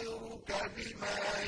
نُنَذِّرُكَ بِمَا